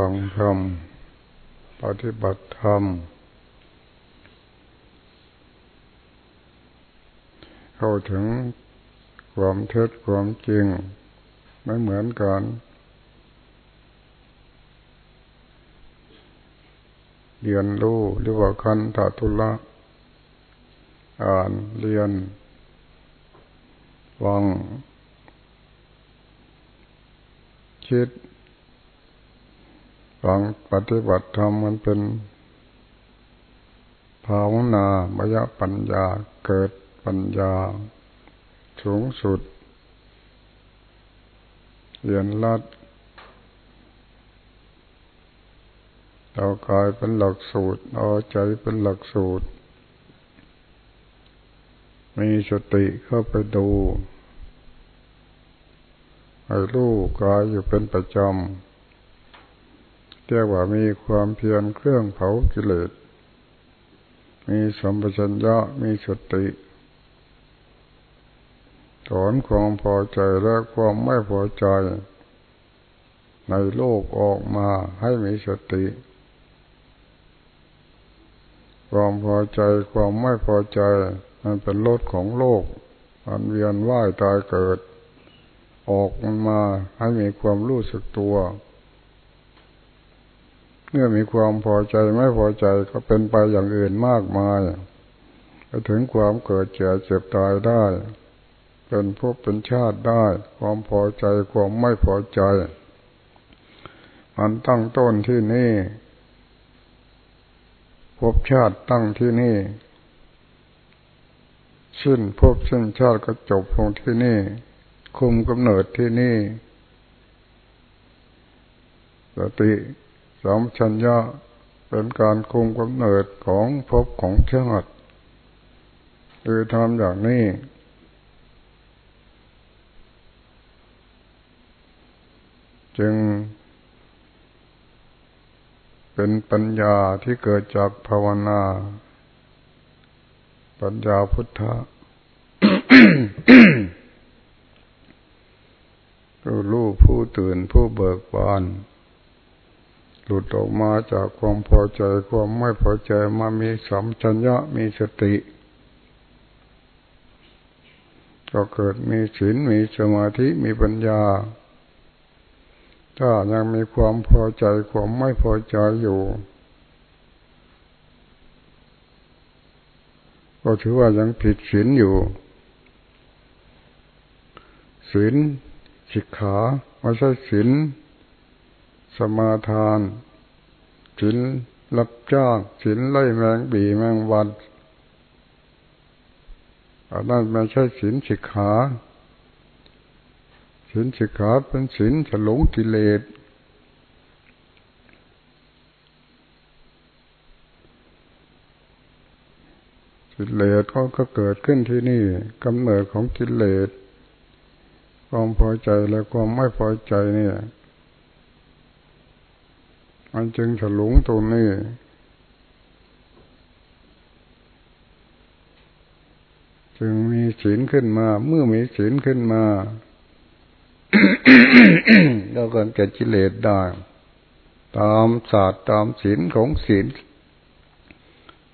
ฟังธรรม ปฏิบัติธรรม เข้าถึงความเท็จความจริงไม่เหมือนกันเรียนรู้หรือว่าคันตทุละอ่านเรียนฟังคิด ฟังปฏิบัติธรรมมันเป็นภาวนามยปัญญาเกิดปัญญา สูงสุดเรียนรัดเอากายเป็นหลักสูตรเอาใจเป็นหลักสูตร มีสติเข้าไปดูให้รู้กายอยู่เป็นประจำ เรียกว่ามีความเพียรเครื่องเผากิเลส มีสมปชัญญะมีสติถอนความพอใจและความไม่พอใจ ในโลกออกมาให้มีสติ ความพอใจความไม่พอใจมันเป็นรถของโลกมันเวียนว่ายตายเกิด ออกมันมาให้มีความรู้สึกตัว เมื่อมีความพอใจไม่พอใจก็เป็นไปอย่างอื่นมากมายไปถึงความเกิดเจ็บเจ็บตายได้ เป็นภพเป็นชาติได้ ความพอใจความไม่พอใจมันตั้งต้นที่นี่ภพชาติตั้งที่นี่สิ้นภพสิ้นชาติก็จบลงที่นี่ คุมกำเนิดที่นี่สติ สมชัญญะเป็นการคุมกำเนิดของภพของชาติคือทำอย่างนี้ จึง เป็นปัญญาที่เกิดจากภาวนา ปัญญาพุทธะผู้รู้ผู้ตื่นผู้เบิกบาน หลุดออกมาจากความพอใจความไม่พอใจมามีสัมชัญญะมีสติ ก็เกิดมีศีลมีสมาธิมีปัญญา ถ้ายังมีความพอใจความไม่พอใจอยู่ก็ถือว่ายังผิดศีลอยู่ศีลสิกขาไม่ใช่ศีล สมาทานศีลรับจ้างศีลไล่แมงบีแมงวันอันนั้นไม่ใช่ศีลสิกขาศีลสิกขาเป็นศีลฉลงกิเลสกิเลสก็เกิดขึ้นที่นี่กำเนิดของกิเลสความพอใจและความไม่พอใจเนี่ย มันจึงฉลุงตรงนี้จึงมีศีลขึ้นมา เมื่อมีศีลขึ้นมาเราก็เกิดกิเลสได้ ตามศาสตร์ตามศีลของศีล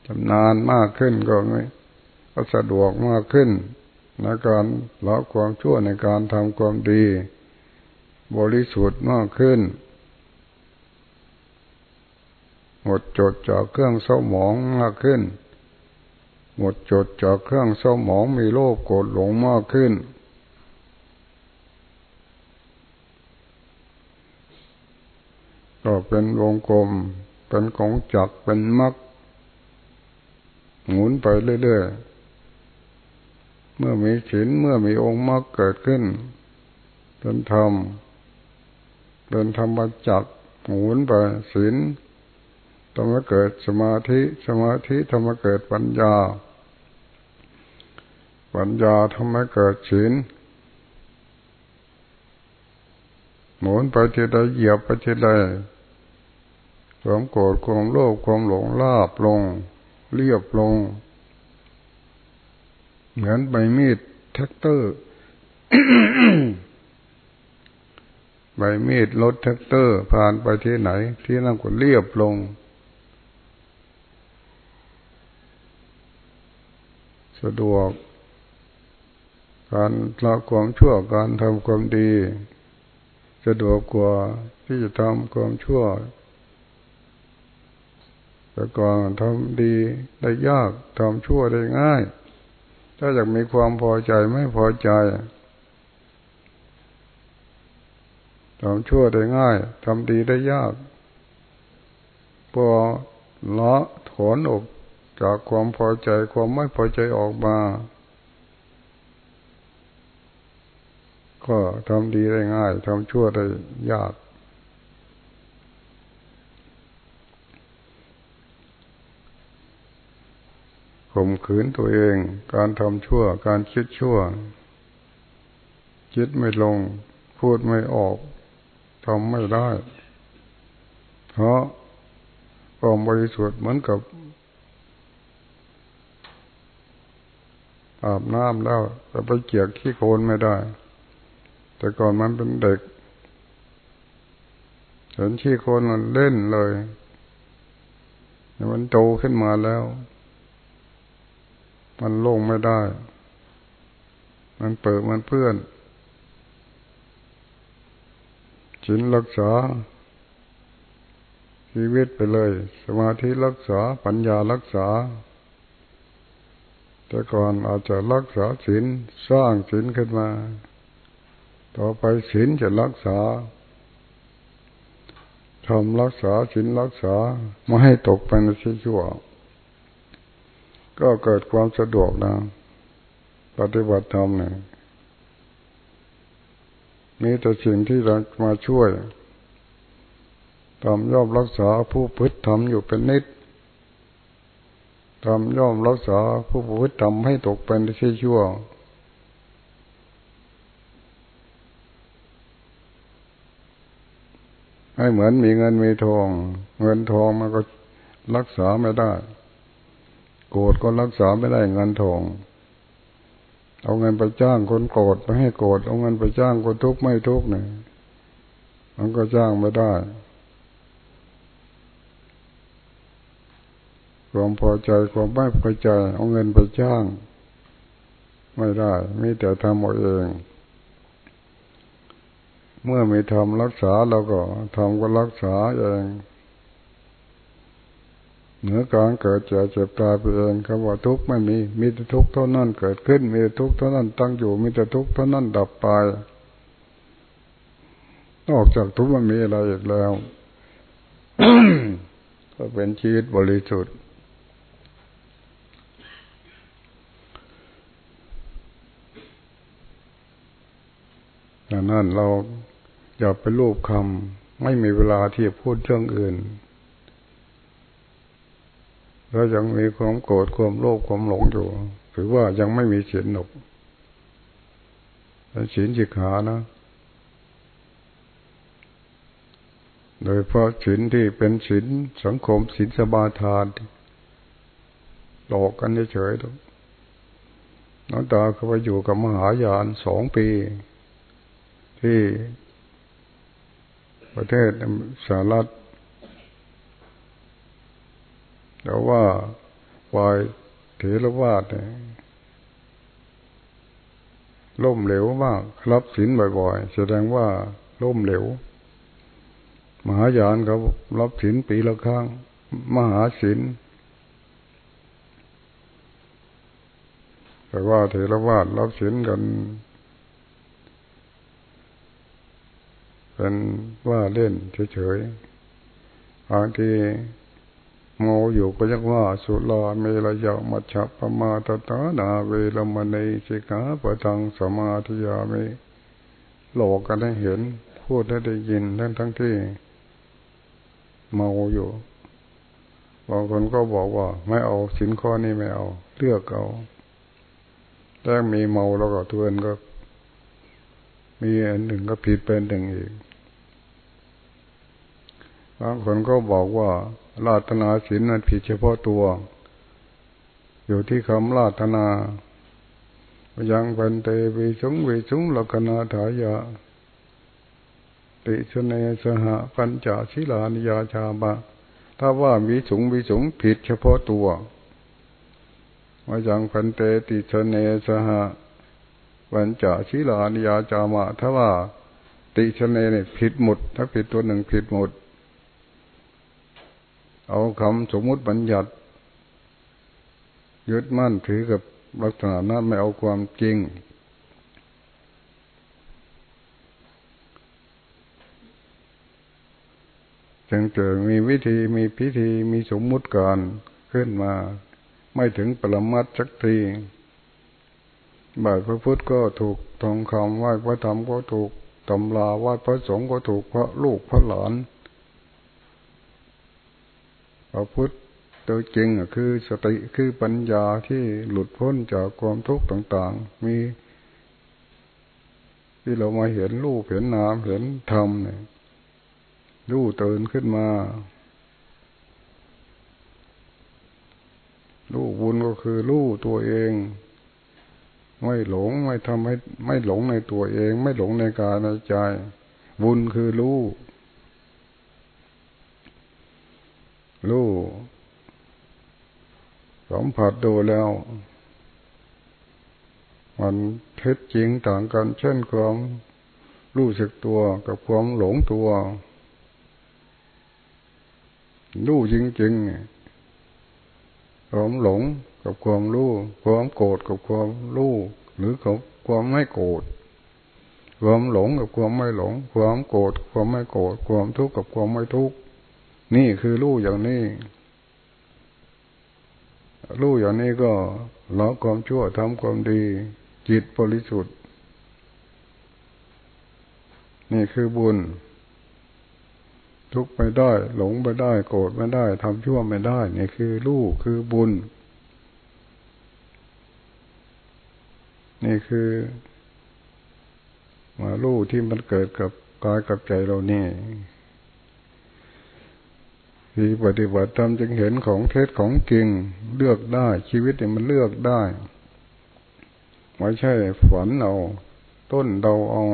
จำนานมากขึ้นก็ไม่ก็สะดวกมากขึ้นในการละความชั่วในการทำความดี บริสุทธิ์มากขึ้น หมดจดจากเครื่องเศร้าหมองมากขึ้น หมดจดจากเครื่องเศร้าหมองมีโลภโกรธหลงมากขึ้น ก็เป็นวงกลม เป็นของจักเป็นมักหมุนไปเรื่อยๆ เมื่อมีศีลเมื่อมีองค์มรรคเกิดขึ้น เป็นธรรมเป็นธรรมจักรหมุนไปศีล ทำให้เกิดสมาธิ สมาธิทำให้เกิดปัญญา ปัญญาทำให้เกิดศีลหมุนไปทีใดเหยียบไปทีใดความโกรธความโลภความหลงราบลง เรียบลง เหมือนใบมีดแทรกเตอร์ใบมีดรถแทรกเตอร์ ผ่านไปที่ไหน ที่นั่นก็เรียบลง สะดวก การละความชั่วการทำความดี สะดวกกว่าที่จะทำความชั่วแต่ก่อนทำดีได้ยากทำชั่วได้ง่าย ถ้าอยากมีความพอใจไม่พอใจทำชั่วได้ง่ายทำดีได้ยาก พอละถอนออก จากความพอใจความไม่พอใจออกมา ก็ทำดีได้ง่ายทำชั่วได้ยาก ข่มขืนตัวเอง การทำชั่ว การคิดชั่ว คิดไม่ลง พูดไม่ออกทำไม่ได้ เพราะความบริสุทธิ์เหมือนกับ อาบน้ำแล้วแต่ไปเกี่ยกขี้โคลนไม่ได้ แต่ก่อนมันเป็นเด็กเห็นขี้โคลนมันเล่นเลยมันโตขึ้นมาแล้ว มันลงไม่ได้ มันเปิดมันเพื่อนศีลรักษา ชีวิตไปเลย สมาธิรักษา ปัญญารักษา แต่ก่อนอาจจะรักษาศีลสร้างศีลขึ้นมา ต่อไปศีลจะรักษาทำรักษาศีลรักษาไม่ให้ตกไปในชีชั่ว ก็เกิดความสะดวกนะ ปฏิบัติธรรมเนี่ยมีแต่สิ่งที่เรามาช่วยทำย่อมรักษาผู้พึ่ทำอยู่เป็นนิด ทำย่อมรักษาผู้พึ่ทำให้ตกเป็นที่ชั่ว ให้เหมือนมีเงินมีทอง เงินทองมันก็รักษาไม่ได้ โกรธก็รักษาไม่ได้เงินทองเอาเงินไปจ้างคนโกรธไม่ให้โกรธเอาเงินไปจ้างคนทุกข์ไม่ทุกข์เนี่ยมันก็จ้างไม่ได้ ความพอใจความไม่พอใจเอาเงินไปจ้าง ไม่ได้มีแต่ทำเอาเอง เมื่อไมีทำรักษาเราก็ทำก็รักษาเองเหนือการเกิดเจ็บเจ็บตายไปเองคำว่าทุกข์ไม่มีมีแต่ทุกข์เท่านั้นเกิดขึ้น มีแต่ทุกข์เท่านั้นตั้งอยู่มีแต่ทุกข์เท่านั้นดับไปนอกจากทุกข์มันมีอะไรอีกแล้วก็เป็นชีวิตบริสุทธิ์ ดังนั้นเราอย่าไปรูปคำไม่มีเวลาที่จะพูดเรื่องอื่นถ้ายังมีความโกรธความโลภความหลงอยู่ถือว่ายังไม่มีศีลหนกศีลจิกขานะ โดยเพราะศีลที่เป็นศีลสังคมศีลสบาทานหลอกกันเฉยๆน้องตาเขาไปอยู่กับมหายานสองปี ที่ประเทศสหรัฐแต่ว่าฝ่ายเถรวาทเนี่ยล่มเหลวมากรับศีลบ่อยๆ แสดงว่าล่มเหลวมหายานเขารับศีลปีละครั้ง มหาศีลแต่ว่าเถรวาทรับศีลกัน เป็นว่าเล่นเฉยๆบางทีเมาอยู่ก็ยังว่าสุลาเมรยามัชฌะปมาตตานาเวรมณีสิกาปะทังสมาธิยามิหลอกกันให้เห็น พูดให้ได้ยินทั้งทั้งที่เมาอยู่บางคนก็บอกว่า ไม่เอาสินข้อนี้ไม่เอา เลือกเอาแต่มีเมาแล้วก็ทวนก็ มีอันหนึ่งก็ผิดเป็นหนึ่งอีกบางคนก็บอกว่าลาตนาศีลนั้นผิดเฉพาะตัว อยู่ที่คำลาตนายังเป็นเตวิสุงวิสุงลักนาถายะ ติชเนสหปัญจชิลานิยาชาบะ ถ้าว่ามีสูงมีสูงผิดเฉพาะตัวมาจังพันเตติชเนสห ปัญจชิลานิยาจามะถ้าว่า ติชเนเนี่ยผิดหมด ถ้าผิดตัวหนึ่งผิดหมด เอาคำสมมุติบัญญัติยึดมั่นถือกับลักษณะนั้นไม่เอาความจริง จึงเกิดมีวิธีมีพิธีมีสมมุติการขึ้นมา ไม่ถึงปรมัตสักที บ่ายพระพุทธก็ถูกทองคำไหว้พระธรรมก็ถูกตำลาไหว้พระสงฆ์ก็ถูกพระลูกพระหลานพระพุทธตัวจริงคือสติคือปัญญาที่หลุดพ้นจากความทุกข์ต่าง ๆ มี ที่เรามาเห็นรูปเห็นนามเห็นธรรมเนี่ยรู้ตื่นขึ้นมารู้บุญก็คือรู้ตัวเอง ไม่หลงไม่ทำให้ไม่หลงในตัวเอง ไม่หลงในกายในใจ บุญคือรู้รู้สัมผัสดูแล้ว มันเท็จจริงต่างกันเช่นความรู้สึกตัวกับความหลงตัวรู้จริงๆ ความหลงกับความรู้ความโกรธกับความรู้หรือกับความไม่โกรธความหลงกับความไม่หลง ความโกรธความไม่โกรธความทุกข์กับความไม่ทุกข์นี่คือรู้อย่างนี้รู้อย่างนี้ก็ละความชั่วทำความดี จิตบริสุทธิ์ นี่คือบุญ ทุกไม่ได้ หลงไม่ได้ โกรธไม่ได้ทำชั่วไม่ได้ นี่คือลูกคือบุญ นี่คือ มาลูกที่มันเกิดกับกายกับใจเราเนี่ที่ปฏิบัติธรรมจึงเห็นของเท็จของจริงเลือกได้ ชีวิตเนี่ยมันเลือกได้ ไม่ใช่ฝันเอา ต้นเดาเอา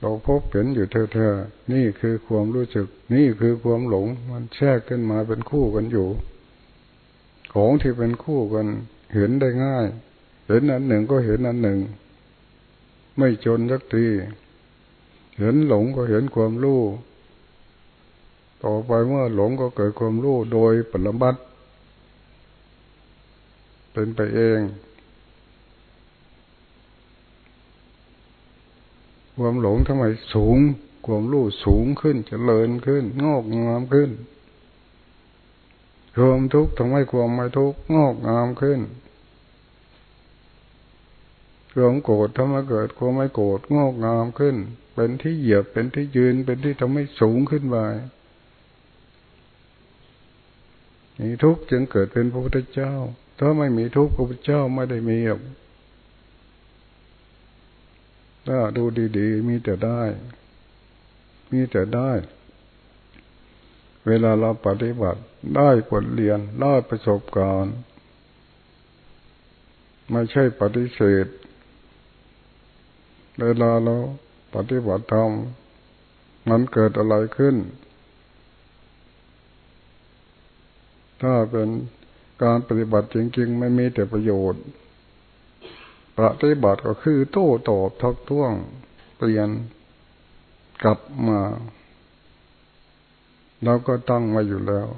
เราพบเห็นอยู่เธอๆนี่คือความรู้สึก นี่คือความหลง มันแทรกขึ้นมาเป็นคู่กันอยู่ ของที่เป็นคู่กัน เห็นได้ง่าย เห็นอันหนึ่งก็เห็นอันหนึ่ง ไม่จนสักที เห็นหลงก็เห็นความรู้ต่อไปเมื่อหลงก็เกิดความรู้โดยปรมัตเป็นไปเอง ความหลงทำไมสูง ความรู้สูงขึ้นจเจริญขึ้น งอกงามขึ้นความทุกข์ทำให้ความไม่ทุกข์งอกงามขึ้นความโกรธทำให้เกิดความไม่โกรธงอกงามขึ้น เป็นที่เหยียบเป็นที่ยืนเป็นที่ทำให้สูงขึ้นไปนี่ทุกข์จึงเกิดเป็นพระพุทธเจ้า ถ้าไม่มีทุกข์พระพุทธเจ้าไม่ได้มีหรอก ถ้าดูดีๆ มีแต่ได้ มีแต่ได้ เวลาเราปฏิบัติได้บทเรียนได้ประสบการณ์ ไม่ใช่ปฏิเสธ เวลาเราปฏิบัติธรรมมันเกิดอะไรขึ้น ถ้าเป็นการปฏิบัติจริงๆ ไม่มีแต่ประโยชน์ ปฏิบัติก็คือโต้ตอบทักท้วงเปลี่ยนกลับมาเราก็ตั้งมาอยู่แล้ว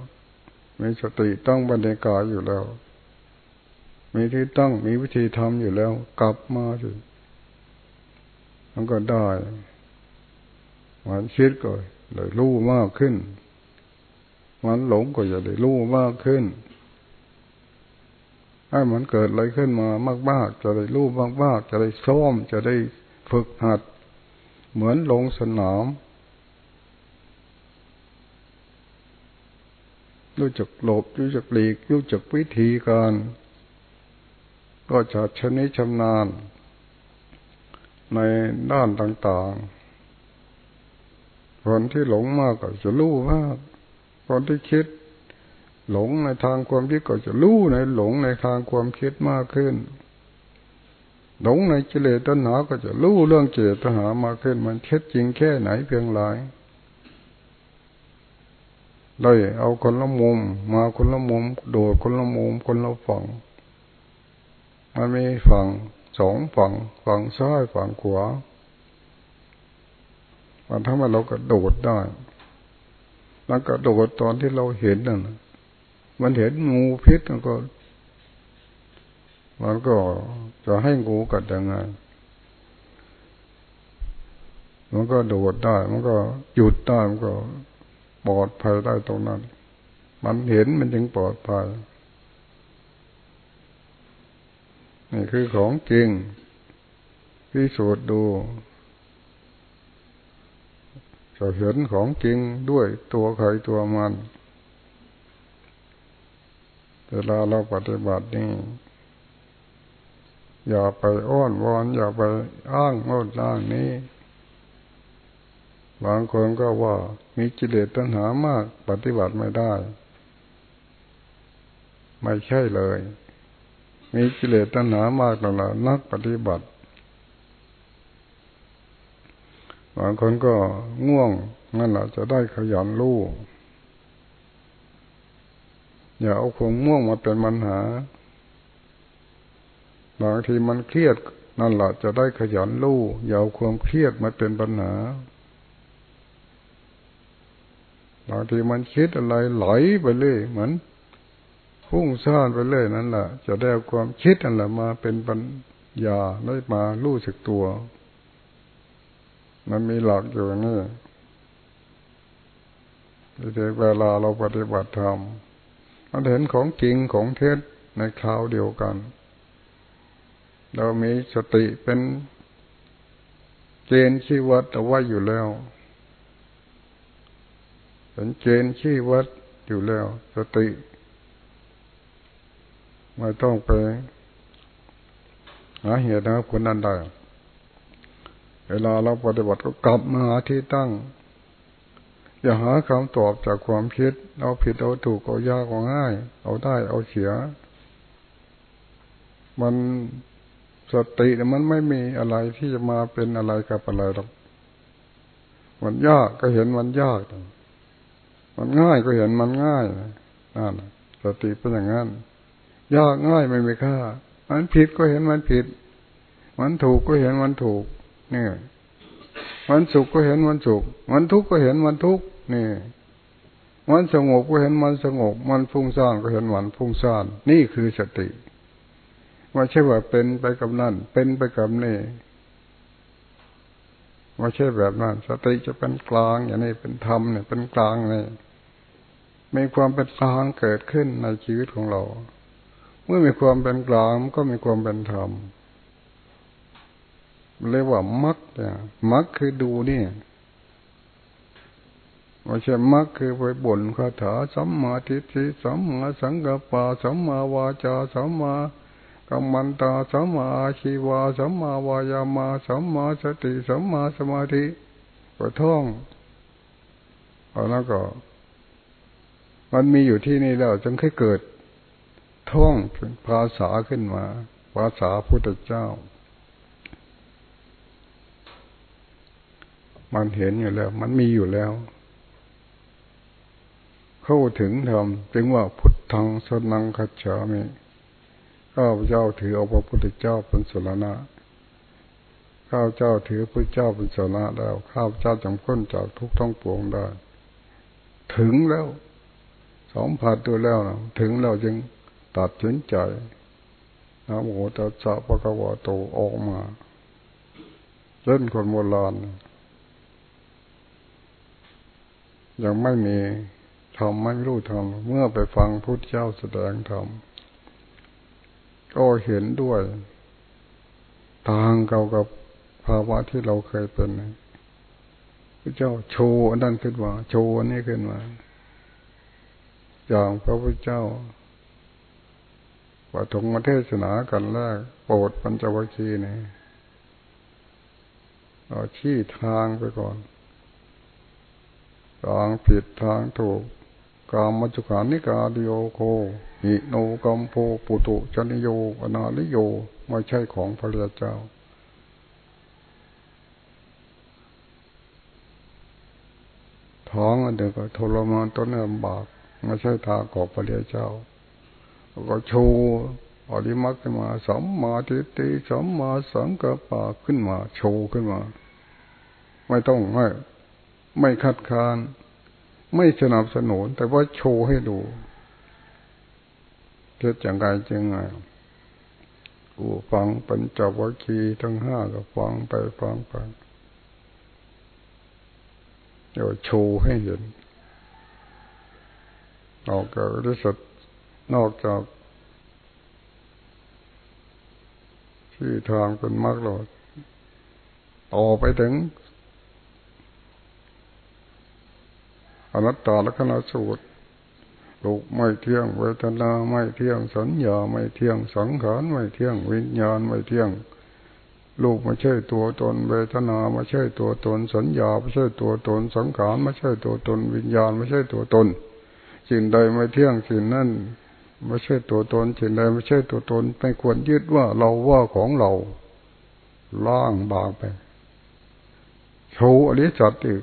มีสติตั้งบรรยากาศอยู่แล้ว มีที่ตั้งมีวิธีทำอยู่แล้ว กลับมาสิมันก็ได้มันคิดก็เลยรู้มากขึ้น มันหลงก็จะได้รู้มากขึ้น ให้มันเกิดอะไรขึ้นมามากๆจะได้รู้มากๆจะได้ซ้อมจะได้ฝึกหัด เหมือนลงสนามรู้จักหลบรู้จักหลีกรู้จักวิธีการ ก็จะชนิชำนาญ ในด้านต่างๆ คนที่หลงมากก็จะรู้มาก คนที่คิด หลงในทางความคิดก็จะรู้ในหลงในทางความคิดมากขึ้น หลงในกิเลสตัณหาก็จะรู้เรื่องเจตหามากขึ้น มันเท็จจริงแค่ไหนเพียงไรเลยเอาคนละมุม มาคนละมุม โดดคนละมุมคนละฝั่ง มันมีฝั่งสองฝั่งฝั่งซ้ายฝั่งขวามันทำให้เรากระโดดได้ แล้วกระโดดตอนที่เราเห็นนั่น มันเห็นงูพิษมันก็ มันก็จะให้งูกัดยังไง มันก็โดดได้ มันก็หยุดได้ มันก็ปลอดภัยได้ตรงนั้น มันเห็นมันจึงปลอดภัย นี่คือของจริงพิสูจน์ดูจะเห็นของจริงด้วยตัวใครตัวมัน เวลาเราปฏิบัตินี่อย่าไปอ้อนวอนอย่าไปอ้างโน่นอ้างนี้บางคนก็ว่ามีกิเลสตัณหามากปฏิบัติไม่ได้ ไม่ใช่เลย มีกิเลสตัณหามากแล้วนักปฏิบัติ บางคนก็ง่วงนั่นแหละจะได้ขยันรู้ อย่าเอาความง่วงมาเป็นปัญหา บางทีมันเครียดนั่นแหละจะได้ขยันรู้อย่าเอาความเครียดมาเป็นปัญหาบางทีมันคิดอะไรไหลไปเลยเหมือนพุ่งซ่านไปเลยนั่นแหละจะได้ความคิดนั่นแหละมาเป็นปัญญาได้มารู้สึกตัว มันมีหลักอยู่นี่เวลาเราปฏิบัติธรรม มันเห็นของจริงของเท็จในคราวเดียวกัน เรามีสติเป็นเกณฑ์ชีวัดเอาไว้อยู่แล้วเป็นเกณฑ์ชี้วัดอยู่แล้ว สติไม่ต้องไปหาเหตุนะคนนั้นได้เวลาเราปฏิบัติก็กลับมาที่ตั้ง อย่าหาคำตอบจากความคิด เอาผิดเอาถูกเอายากเอาง่าย เอาได้เอาเสีย มันสติมันไม่มีอะไรที่จะมาเป็นอะไรกับอะไรหรอกมันยากก็เห็นมันยาก มันง่ายก็เห็นมันง่ายนั่นสติเป็นอย่างนั้น ยากง่ายไม่มีค่า มันผิดก็เห็นมันผิด มันถูกก็เห็นมันถูกนี่ มันสุขก็เห็นมันสุขมันทุกข์ก็เห็นมันทุกข์นี่มันสงบก็เห็นมันสงบ มันฟุ้งซ่านก็เห็นมันฟุ้งซ่านนี่คือสติไม่ใช่ว่าเป็นไปกับนั่นเป็นไปกับนี่ไม่ใช่แบบนั้น สติจะเป็นกลางอย่างนี้เป็นธรรมเนี่ยเป็นกลางเนี่ยมีความเป็นกลางเกิดขึ้นในชีวิตของเรา เมื่อมีความเป็นกลางก็มีความเป็นธรรม เรียกว่ามักเนี่ยมักคือดูนี่ไม่ใช่มักคือไปบ่นคาถาสัมมาทิฏฐิสัมมาสังกัปปะสัมมาวาจาสัมมากัมมันตาสัมมาอาชีวาสัมมาวายามาสัมมาสติสัมมาสมาธิก็ท่องเอาแล้วก็ มันมีอยู่ที่นี่แล้วจึงค่อยเกิดท่องเป็นภาษาขึ้นมา ภาษาพุทธเจ้า มันเห็นอยู่แล้ว มันมีอยู่แล้ว เข้าถึงธรรมจึงว่าพุทธังสนังคัจฉามิข้าพเจ้าถือเอาพระพุทธเจ้าเป็นสรณะข้าพเจ้าถือพระเจ้าเป็นสรณะแล้วข้าพเจ้าจำพ้นจากทุกท้องปวงได้ ถึงแล้วสองผัดตัวแล้วนะถึงแล้วจึงตัดสินใจนะโมตัสสะปะคะวะโตออกมา เล่นคนโบราณ ยังไม่มีทำไม่รู้ทำเมื่อไปฟังพุทธเจ้าแสดงธรรมก็เห็นด้วยต่างเก่ากับภาวะที่เราเคยเป็นพระเจ้าโชว์อันนั้นขึ้นมาโชว์อันนี้ขึ้นมาอย่างพระพุทธเจ้าว่าถงมาเทศนากันแรกโปรดปัญจวัคคีย์นี่เอาชี้ทางไปก่อน ทางผิดทางถูกกามมัจจุขานิกาดิโยโคหิโนกัมโพปุตุชนิโยอนาลิโยไม่ใช่ของพระเจ้าท้องอันเดียวก็ทรมานต้นลำบากไม่ใช่ทางของพระเจ้า ก็โชว์อริมักขึ้นมาสัมมาทิฏฐิสัมมาสังกัปปะขึ้นมา โชว์ขึ้นมา ไม่ต้องไม่ ไม่คัดค้าน ไม่สนับสนุน แต่ว่าโชว์ให้ดูเกิดอย่างไรจึงไงกูฟังปัญจวัคคีย์ทั้งห้าก็ฟังไปฟังไปเดี๋ยวโชว์ให้เห็น ออกจากริสัตนอกจากที่ทางเป็นมรรคหลอดต่อไปถึง อนัตตาลักษณะสูตรลูกไม่เที่ยงเวทนาไม่เที่ยงสัญญาไม่เที่ยงสังขารไม่เที่ยงวิญญาณไม่เที่ยงลูกไม่ใช่ตัวตนเวทนาไม่ใช่ตัวตนสัญญาไม่ใช่ตัวตนสังขารไม่ใช่ตัวตน วิญญาณไม่ใช่ตัวตนสิ่งใดไม่เที่ยงสิ่งนั้นไม่ใช่ตัวตนสิ่งใดไม่ใช่ตัวตนไม่ควรยึดว่าเราว่าของเราล่างบางไปโชว์อริสัตอีก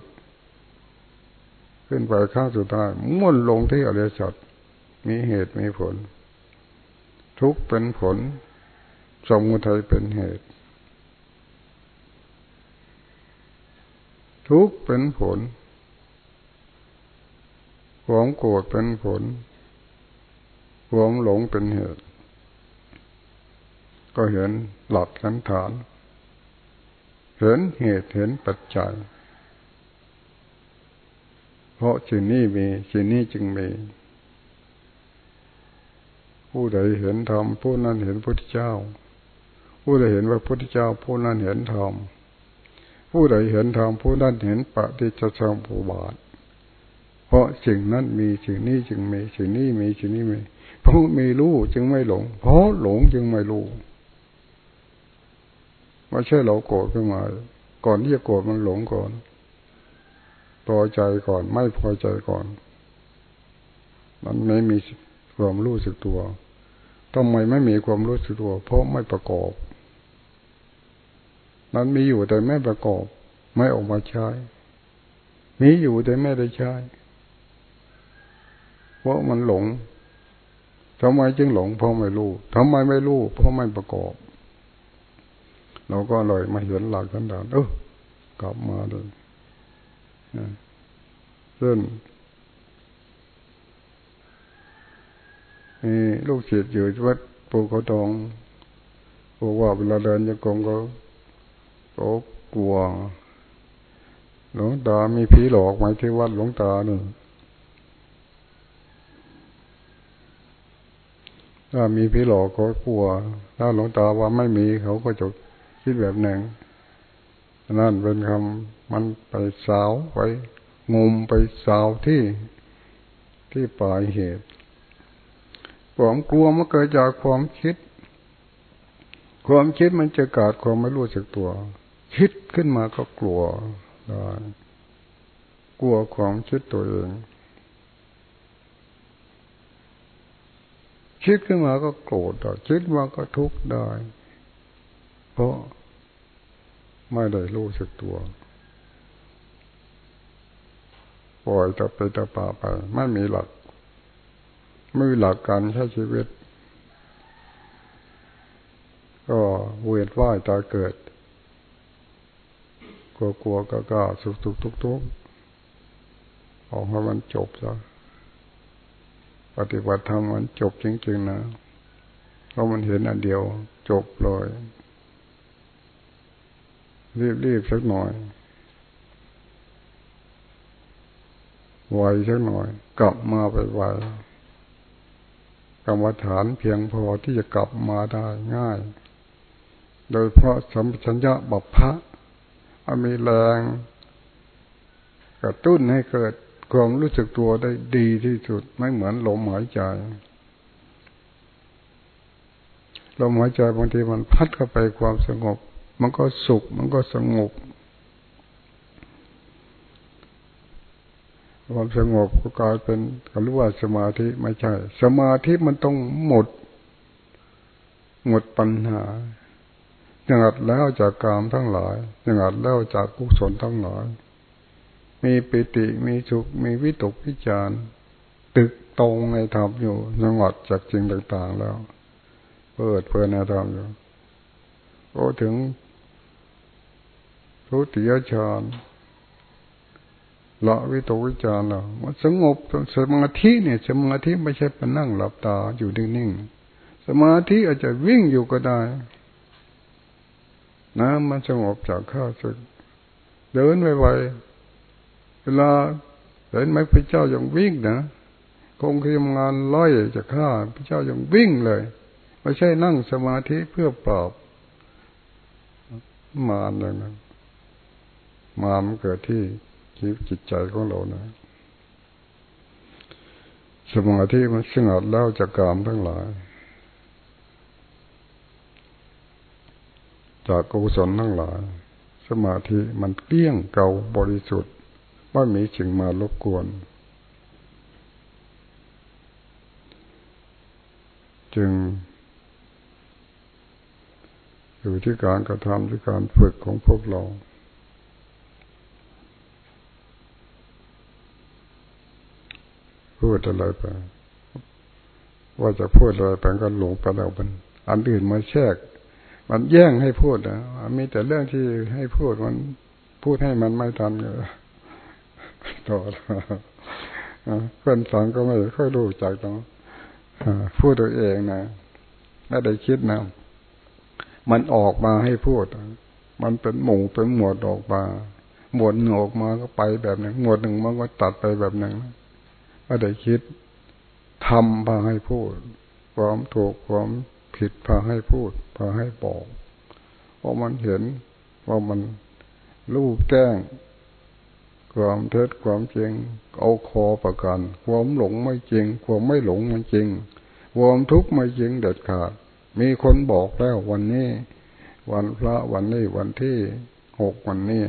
ขึ้นไปข้างสุดท้ายม้วนลงที่อริยสัจมีเหตุมีผล ทุกเป็นผล สมุทัยเป็นเหตุ ทุกเป็นผลความโกรธเป็นผลความหลงเป็นเหตุ ก็เห็นหลักสันฐาน เห็นเหตุเห็นปัจจัย เพราะสิ่งนี้มีสิ่งนี้จึงมี ผู้ใดเห็นธรรมผู้นั้นเห็นพระพุทธเจ้า ผู้ใดเห็นว่าพระพุทธเจ้า ผู้นั้นเห็นธรรมผู้ใดเห็นธรรมผู้นั้นเห็นปฏิจจสมุปบาท เพราะสิ่งนั้นมีสิ่งนี้จึงมีสิ่งนี้มีสิ่งนี้มีเพราะมีรู้จึงไม่หลง เพราะหลงจึงไม่รู้ไม่ใช่เราโกรธขึ้นมา ก่อนที่จะโกรธมันหลงก่อน พอใจก่อน ไม่พอใจก่อน มันไม่มีความรู้สึกตัวทำไมไม่มีความรู้สึกตัว เพราะไม่ประกอบ มันมีอยู่แต่ไม่ประกอบ ไม่ออกมาใช้ มีอยู่แต่ไม่ได้ใช้ เพราะมันหลงทำไมจึงหลงเพราะไม่รู้ทำไมไม่รู้เพราะไม่ประกอบ เราก็เลยมาเห็นหลักกันดานเออกลับมาเลย เช่นมีลูกศิษย์อยู่วัดปูเขาทองบอกว่าเวลาเดินยังกงก็ก็กลัวหลวงตามีผีหลอกไหมที่วัดหลวงตาหนึ่งถ้ามีผีหลอกก็กลัว ถ้าหลวงตาว่าไม่มีเขาก็จะคิดแบบหนึ่ง นั่นเป็นคำมันไปสาวไปงมไปสาวที่ที่ปลายเหตุความกลัวมันเกิดจากความคิด ความคิดมันจะเกิดความไม่รู้สึกตัว คิดขึ้นมาก็กลัวได้กลัวความคิดตัวเองคิดขึ้นมาก็โกรธได้คิดมาก็ทุกข์ได้ เพราะ ไม่ได้รู้สึกตัว ปล่อยต่ไปต่ป่าไป ไม่มีหลักไม่มีหลักการใช้ชีวิต ก็เวียนว่ายตาเกิด กลัวกลัวก็ก็สุกทุกทุกทุกออกมามันจบซะปฏิบัติธรรมมันจบจริงๆนะเพราะมันเห็นอันเดียวจบเลย รีบๆสักหน่อยไวสักหน่อย กลับมาไปไวกรรมฐานเพียงพอที่จะกลับมาได้ง่าย โดยเพราะสัมชัญญะบัพพะมีแรงกระตุ้นให้เกิดความรู้สึกตัวได้ดีที่สุด ไม่เหมือนลมหายใจลมหายใจบางทีมันพัดเข้าไปความสงบ มันก็สุข มันก็สงบ ความสงบก็กลายเป็นกรู้ว่าสมาธิไม่ใช่ สมาธิมันต้องหมด หมดปัญหาอย่างัดแล้วจากกามทั้งหลายอย่างัดแล้วจากกุศลทั้งหลาย มีปิติ มีสุข มีวิตกวิจารตึกตรงในธรรมอยู่สงบจากจริงต่างๆแล้ว เปิดเพลินในธรรมอยู่โอ้ถึง ทุติยฌานละวิตกวิจารแล้วมันสงบสมาธิเนี่ยสมาธิไม่ใช่ไปนั่งหลับตาอยู่นิ่งๆสมาธิอาจจะวิ่งอยู่ก็ได้นะมันสงบจากข้าศึกเดินไวๆเวลาเห็นไหมพระเจ้ายังวิ่งนะคงทีมงานร้อยจะฆ่าพระเจ้ายังวิ่งเลย ไม่ใช่นั่งสมาธิเพื่อปราบมารเลยนะ มามันเกิดที่ชีวิตจิตใจของเรานะ สมาธิมันสงบแล้วจากกามทั้งหลาย จากกุศลทั้งหลาย สมาธิมันเกลี้ยงเก่าบริสุทธิ์ไม่มีสิ่งมารบกวน จึงอยู่ที่การกระทำที่การฝึกของพวกเรา พูดอะไรไป ว่าจะพูดอะไรไปก็หลงไปแล้วมันอันอื่นมาแทรกมันแย่งให้พูดนะมีแต่เรื่องที่ให้พูดมันพูดให้มันไม่ทันเลยต่อเพื่อนสังก็ไม่ค่อยรู้จักตรงพูดตัวเองนะไม่ได้คิดนะมันออกมาให้พูด มันเป็นหมู่เป็นหมวดออกมา หมวดหนึ่งออกมาก็ไปแบบหนึ่งหมวดหนึ่งมันก็ตัดไปแบบหนึ่ง ไม่ได้คิดทำพาให้พูด ความถูกความผิดพาให้พูดพาให้บอกเพราะมันเห็นว่ามันรู้แก้ง ความเท็จความจริง เอาคอประกัน ความหลงไม่จริง ความไม่หลงมันจริง ความทุกข์ไม่จริงเด็ดขาด มีคนบอกแล้ววันนี้ วันพระวันนี้วันที่หกวันนี้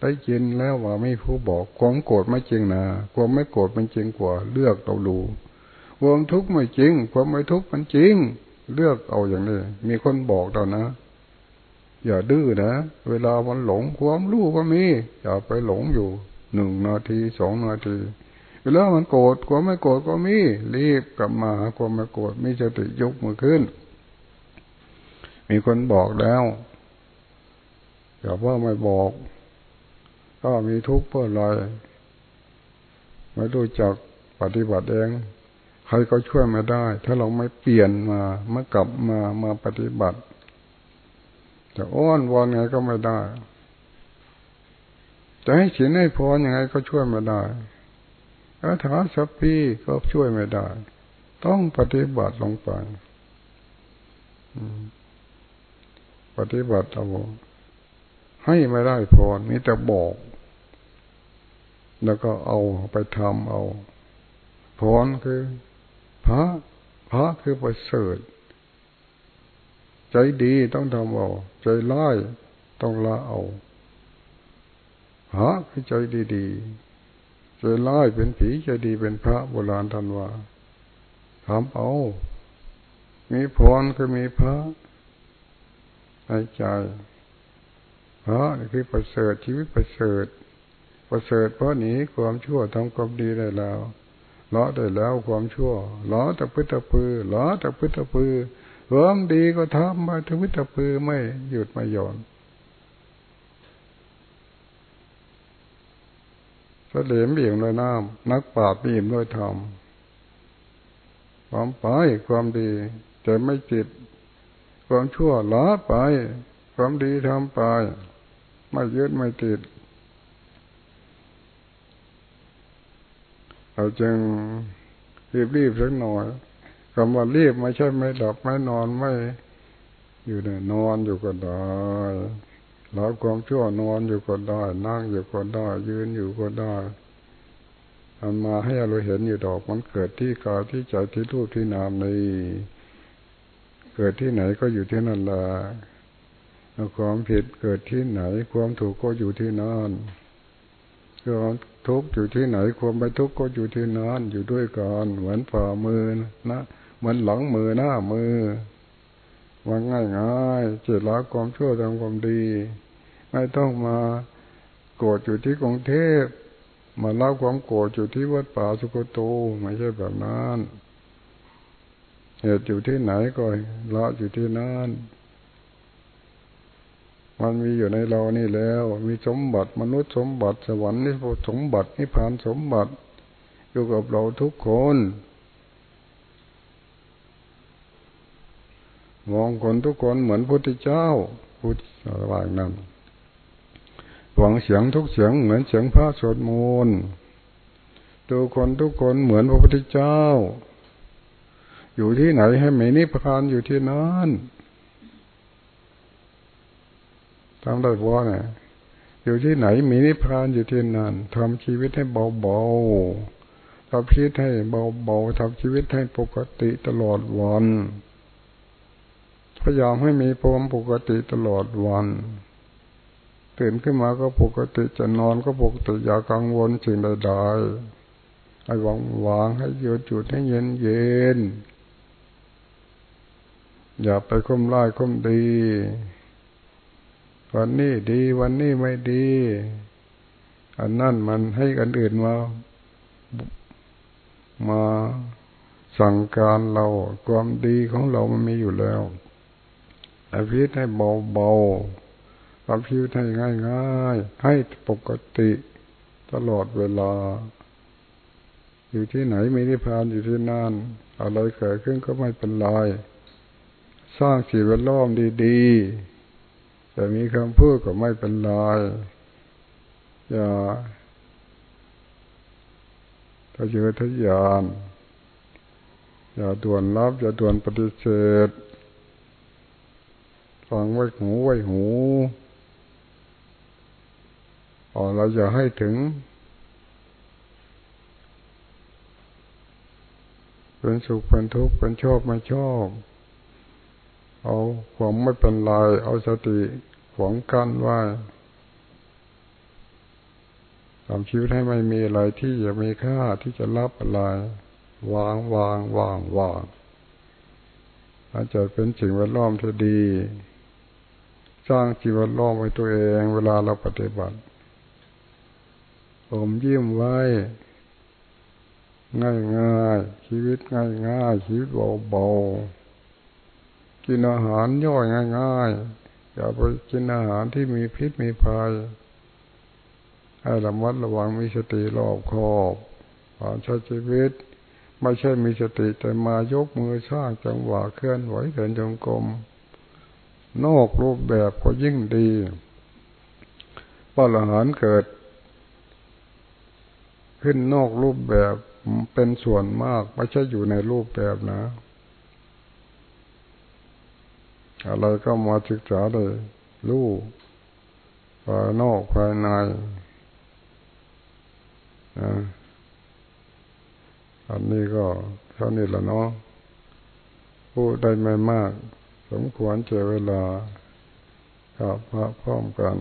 ได้ยินแล้วว่าไม่ผู้บอกความโกรธไม่จริงนะความไม่โกรธมันจริงกว่า เลือกเราดูความทุกข์ไม่จริง ความไม่ทุกข์มันจริง เลือกเอาอย่างนี้มีคนบอกเรานะ อย่าดื้อนะเวลามันหลงความรู้ก็มี อย่าไปหลงอยู่หนึ่งนาทีสองนาทีเวลามันโกรธความไม่โกรธก็มีรีบกลับมาความไม่โกรธมีสติยกมือขึ้น มีคนบอกแล้วอย่าว่าไม่บอก ก็มีทุกข์เพื่ออะไรไม่รู้จักปฏิบัติเอง ใครก็ช่วยไม่ได้ ถ้าเราไม่เปลี่ยนมาเมื่อกลับมามาปฏิบัติจะอ้อนวอนไงก็ไม่ได้ จะให้ฉินให้พรยังไงก็ช่วยไม่ได้คาถาสัพพีก็ช่วยไม่ได้ ต้องปฏิบัติลงไปปฏิบัติเอาให้ไม่ได้พรมีแต่บอก แล้วก็เอาไปทำเอาผลคือ พระ พระคือประเสริฐใจดีต้องทำเอา ใจร้ายต้องละเอาพระคือใจดีๆใจร้ายเป็นผีใจดีเป็นพระโบราณท่านว่าทำเอา มีพรคือมีพระในใจ พระคือประเสริฐชีวิตประเสริฐ ประเสริฐเพราะหนีความชั่วทำความดีได้แล้วละได้แล้วความชั่วละแต่พุทธพือละแต่พุทธพือความดีก็ทำมาถึงพุทธพือไม่หยุดไม่หย่อนสเลมเบี่ยงด้วยน้ำนักปราบบีมด้วยธรรมความไปความดีแต่ไม่จิต ความชั่วละไป ความดีทำไป ไม่ยึดไม่ติด เราจึงรีบรีบสักหน่อยคำว่ารีบไม่ใช่ไม่หลับไม่นอนไม่ อยู่เนี่ยนอนอยู่ก็ได้ละความชั่วนอนอยู่ก็ได้นั่งอยู่ก็ได้ยืนอยู่ก็ได้มันมาให้เราเห็นอยู่ดอกมันเกิดที่กายที่ใจที่รูปที่นามในเกิดที่ไหนก็อยู่ที่นั่นแหละความผิดเกิดที่ไหน ความถูกก็อยู่ที่นั่นความ ทุกข์อยู่ที่ไหนความไม่ทุกข์ก็อยู่ที่นั้นอยู่ด้วยกันเหมือนฝ่ามือนะเหมือนหลังมือหน้ามือวางง่ายง่ายเจตละความชั่วทำความดี ไม่ต้องมาโกรธอยู่ที่กรุงเทพมาเล่าความโกรธอยู่ที่วัดป่าสุโกโตไม่ใช่แบบนั้นเหตุอยู่ที่ไหนก็ละอยู่ที่นั่น มันมีอยู่ในเรานี่แล้ว มีสมบัติมนุษย์สมบัติสวรรค์นิพพสมบัตินิพพานสมบัติอยู่กับเราทุกคนมองคนทุกคนเหมือนพุทธเจ้าพุทธว่างนั้นหวังเสียงทุกเสียงเหมือนเสียงพระสวดมนต์ดูคนทุกคนเหมือนพระพุทธเจ้า อยู่ที่ไหนให้ไม่นิพพานอยู่ที่นั้น ทำได้บ่เนี่ยอยู่ที่ไหนมีนิพพานอยู่ที่นั่นทำชีวิตให้เบาๆทำชีวิตให้เบาๆทำชีวิตให้ปกติตลอดวันพยายามให้มีความปกติตลอดวันตื่นขึ้นมาก็ปกติจะนอนก็ปกติอย่ากังวลสิ่งใดๆให้วางวางให้หยุดจุดให้เย็นเย็น อย่าไปคุ้มร้ายคุ้มดี วันนี้ดีวันนี้ไม่ดี อันนั่นมันให้กันอื่นมามาสั่งการเราความดีของเรามันมีอยู่แล้วอาพิษให้เบาๆอาพิษให้ง่ายๆ ให้ปกติตลอดเวลา อยู่ที่ไหนมีนิพพานอยู่ที่นั่นอะไรเกิดขึ้นก็ไม่เป็นไร สร้างสิ่งแวดล้อมดี ๆ แต่มีคำพูดก็ไม่เป็นไรอย่าทะเยอทะยาน อย่าด่วนรับ อย่าด่วนปฏิเสธฟังไว้หูไว้หูอ๋อเราจะให้ถึง เป็นสุขเป็นทุกข์เป็นชอบไม่ชอบ เอาความไม่เป็นไรเอาสติขวงกั้นไว้ทำชีวิตให้ไม่มีอะไรที่จะมีค่าที่จะรับอะไรวางวางวางวางอาจจะเป็นสิ่งแวดล้อมที่ดี สร้างชีวิตล้อมไว้ตัวเองเวลาเราปฏิบัติ ผมยิ้มไว้ ง่ายง่ายชีวิตง่ายง่ายชีวิตเบาเบา กินอาหารย่อยง่ายๆ อย่าไปกินอาหารที่มีพิษมีภัยให้ระมัดระวังมีสติรอบคอบผ่านใช้ชีวิต ไม่ใช่มีสติแต่มายกมือสร้างจังหวะเคลื่อนไหวเดินจงกรมนอกรูปแบบก็ยิ่งดีพระอรหันต์เกิด ขึ้นนอกรูปแบบเป็นส่วนมาก ไม่ใช่อยู่ในรูปแบบนะ อะไรก็มาศึกษาเลยรู้ภายนอกภายในอันนี้ก็เท่านี้ละเนาะพูดได้ไม่มาก สมควรเจอเวลากับพระพร้อมกัน